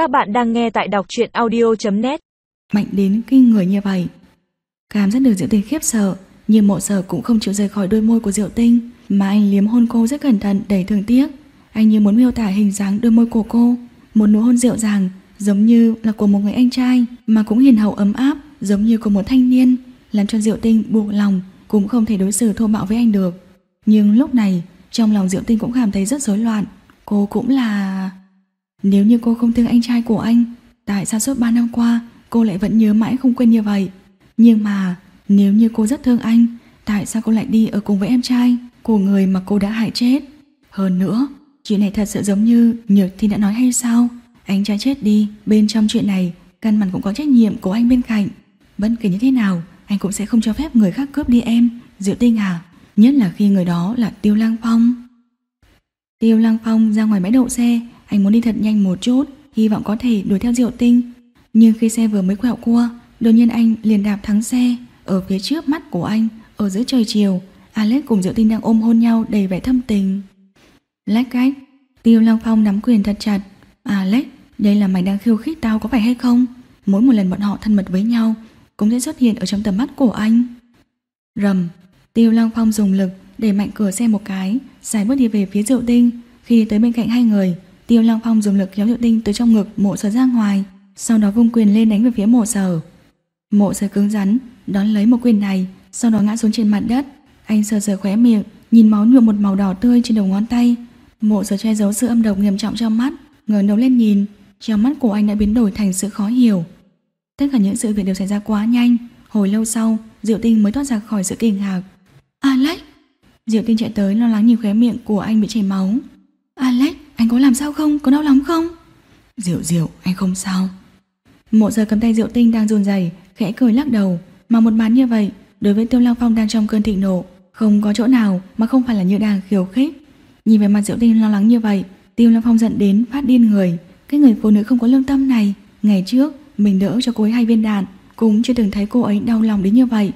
Các bạn đang nghe tại đọc truyện audio.net Mạnh đến kinh người như vậy. Cảm giác được Diệu Tinh khiếp sợ, Nhưng mộ sở cũng không chịu rời khỏi đôi môi của Diệu Tinh. Mà anh liếm hôn cô rất cẩn thận, đầy thương tiếc. Anh như muốn miêu tả hình dáng đôi môi của cô. Một nụ hôn dịu dàng, Giống như là của một người anh trai, Mà cũng hiền hậu ấm áp, Giống như của một thanh niên, Làm cho Diệu Tinh buộc lòng, Cũng không thể đối xử thô bạo với anh được. Nhưng lúc này, Trong lòng Diệu Tinh cũng cảm thấy rất rối loạn. Cô cũng là... Nếu như cô không thương anh trai của anh Tại sao suốt 3 năm qua Cô lại vẫn nhớ mãi không quên như vậy? Nhưng mà nếu như cô rất thương anh Tại sao cô lại đi ở cùng với em trai Của người mà cô đã hại chết? Hơn nữa Chuyện này thật sự giống như Nhược Thi đã nói hay sao? Anh trai chết đi Bên trong chuyện này Căn bản cũng có trách nhiệm của anh bên cạnh. Bất kể như thế nào Anh cũng sẽ không cho phép người khác cướp đi em. Diệu tinh à Nhất là khi người đó là Tiêu Lang Phong. Tiêu Lang Phong ra ngoài bãi đậu xe, anh muốn đi thật nhanh một chút, hy vọng có thể đuổi theo Diệu Tinh. Nhưng khi xe vừa mới quẹo cua, đột nhiên anh liền đạp thắng xe. Ở phía trước mắt của anh, ở giữa trời chiều, Alex cùng Diệu Tinh đang ôm hôn nhau đầy vẻ thâm tình. Lách cách, Tiêu long Phong nắm quyền thật chặt. Alex, đây là mày đang khiêu khích tao có phải hay không? Mỗi một lần bọn họ thân mật với nhau, cũng sẽ xuất hiện ở trong tầm mắt của anh. Rầm, Tiêu long Phong dùng lực đẩy mạnh cửa xe một cái, xài bước đi về phía Diệu Tinh. Khi tới bên cạnh hai người, Tiêu Long Phong dùng lực kéo Diệu Tinh từ trong ngực mộ sở ra ngoài, sau đó vung quyền lên đánh về phía mộ sở. Mộ sở cứng rắn, đón lấy một quyền này, sau đó ngã xuống trên mặt đất. Anh sờ sờ khóe miệng, nhìn máu nhuộm một màu đỏ tươi trên đầu ngón tay. Mộ sở che giấu sự âm độc nghiêm trọng trong mắt, ngẩng đầu lên nhìn, trong mắt của anh đã biến đổi thành sự khó hiểu. Tất cả những sự việc đều xảy ra quá nhanh, hồi lâu sau, Diệu Tinh mới thoát ra khỏi sự kinh ngạc. Alex! Diệu Tinh chạy tới lo lắng nhìn khóe miệng của anh bị chảy máu. Có làm sao không? Có đau lắm không? Diệu Diệu, anh không sao. Mộ giờ cầm tay Diệu Tinh đang run rẩy, khẽ cười lắc đầu. Mà một màn như vậy, đối với Tiêu Lăng Phong đang trong cơn thịnh nộ, không có chỗ nào mà không phải là như đang khiêu khích. Nhìn về mặt Diệu Tinh lo lắng như vậy, Tiêu Lăng Phong giận đến phát điên người. Cái người phụ nữ không có lương tâm này, ngày trước mình đỡ cho cô ấy hai viên đạn, cũng chưa từng thấy cô ấy đau lòng đến như vậy.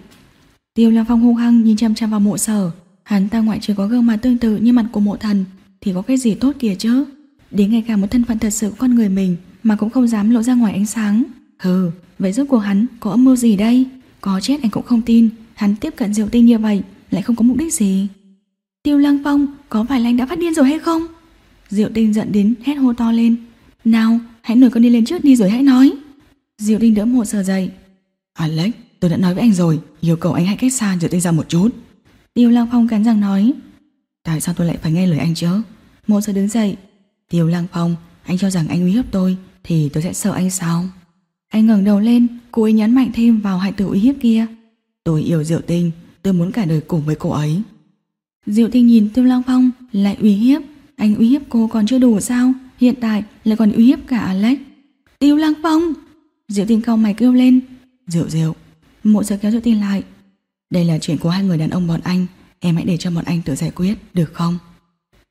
Tiêu Lăng Phong hung hăng nhìn chăm chăm vào mộ sở, Hắn ta ngoại trừ có gương mặt tương tự như mặt của mộ thần thì có cái gì tốt kìa chứ? Đến ngay cả một thân phận thật sự con người mình Mà cũng không dám lộ ra ngoài ánh sáng. Hừ, vậy giúp của hắn có âm mưu gì đây? Có chết anh cũng không tin. Hắn tiếp cận diệu tinh như vậy Lại không có mục đích gì. Tiêu lăng phong có phải là anh đã phát điên rồi hay không? Diệu tinh giận đến hét hô to lên. Nào hãy nổi con đi lên trước đi rồi hãy nói. Diệu tinh đỡ mộ sờ dậy. Alex tôi đã nói với anh rồi Yêu cầu anh hãy cách xa Diệu tinh ra một chút. Tiêu Lăng Phong cắn răng nói. Tại sao tôi lại phải nghe lời anh chứ Mộ sở đứng dậy. Tiêu Lang Phong Anh cho rằng anh uy hiếp tôi Thì tôi sẽ sợ anh sao? Anh ngẩng đầu lên Cô ấy nhấn mạnh thêm vào hại tử uy hiếp kia. Tôi yêu Diệu Tinh Tôi muốn cả đời cùng với cô ấy. Diệu Tinh nhìn Tiêu Lang Phong Lại uy hiếp. Anh uy hiếp cô còn chưa đủ sao? Hiện tại lại còn uy hiếp cả Alex. Tiêu Lang Phong! Diệu Tinh cau mày kêu lên. Diệu Diệu Mộ Sơ kéo Diệu Tinh lại. Đây là chuyện của hai người đàn ông bọn anh. Em hãy để cho bọn anh tự giải quyết, được không?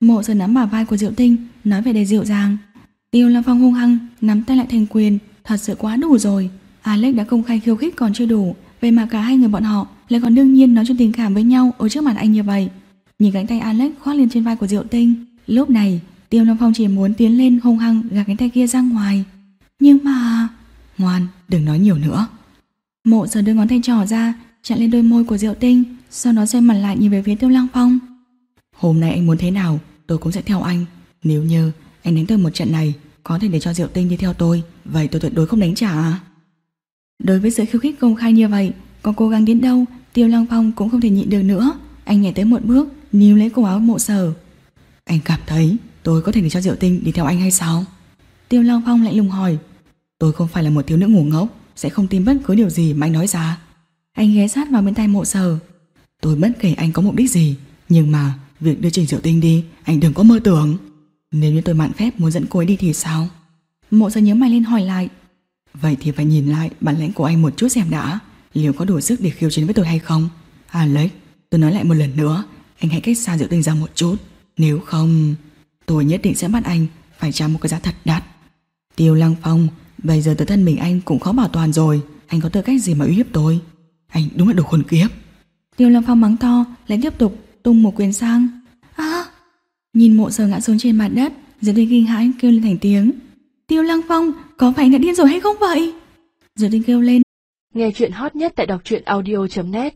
Mộ sơn nắm bả vai của Diệu Tinh Nói về đầy dịu dàng Tiêu Lam Phong hung hăng, nắm tay lại thành quyền. Thật sự quá đủ rồi. Alex đã công khai khiêu khích còn chưa đủ. Về mà cả hai người bọn họ lại còn đương nhiên nói chuyện tình cảm với nhau Ở trước mặt anh như vậy. Nhìn cánh tay Alex khoác lên trên vai của Diệu Tinh Lúc này Tiêu Lam Phong chỉ muốn tiến lên hung hăng gạt cánh tay kia ra ngoài. Nhưng mà... Ngoan, đừng nói nhiều nữa. Mộ giờ đưa ngón tay trỏ ra chặn lên đôi môi của Diệu Tinh, sau đó xoay mặt lại nhìn về phía Tiêu Lăng Phong. Hôm nay anh muốn thế nào, tôi cũng sẽ theo anh. Nếu như anh đánh tôi một trận này, có thể để cho Diệu Tinh đi theo tôi, vậy tôi tuyệt đối không đánh trả à? Đối với sự khiêu khích công khai như vậy, có cố gắng đến đâu, Tiêu Lăng Phong cũng không thể nhịn được nữa. Anh nhảy tới một bước, níu lấy cổ áo mộ sở. Anh cảm thấy tôi có thể để cho Diệu Tinh đi theo anh hay sao? Tiêu Lăng Phong lại lùng hỏi. Tôi không phải là một thiếu nữ ngủ ngốc, sẽ không tin bất cứ điều gì mà anh nói ra. Anh ghé sát vào bên tay mộ sở Tôi bất kể anh có mục đích gì Nhưng mà việc đưa Trình Diệu Tinh đi, Anh đừng có mơ tưởng. Nếu như tôi mạn phép muốn dẫn cô ấy đi thì sao? Mộ sở nhớ mày lên hỏi lại. Vậy thì phải nhìn lại bản lãnh của anh một chút xem đã. Liệu có đủ sức để khiêu chiến với tôi hay không? À lấy Tôi nói lại một lần nữa. Anh hãy cách xa Diệu Tinh ra một chút. Nếu không, Tôi nhất định sẽ bắt anh Phải trả một cái giá thật đắt. Tiêu Lăng Phong, Bây giờ tự thân mình anh cũng khó bảo toàn rồi. Anh có tư cách gì mà uy hiếp tôi? Anh đúng là đồ khốn kiếp. Tiêu Lâm Phong mắng to, Lại tiếp tục tung một quyền sang À Nhìn mộ sở ngã xuống trên mặt đất Diệp Tinh kinh hãi kêu lên thành tiếng Tiêu Lăng Phong, có phải đã điên rồi hay không vậy? Diệu tinh kêu lên. Nghe chuyện hot nhất tại đọc truyện audio.net